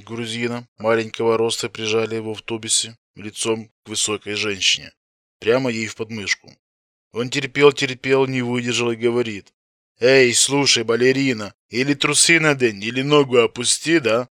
грузина, маленького роста, прижали его в автобусе лицом к высокой женщине, прямо ей в подмышку. Он терпел, терпел, не выдержал и говорит: "Эй, слушай, балерина, или трусы надень, или ногу опусти, да?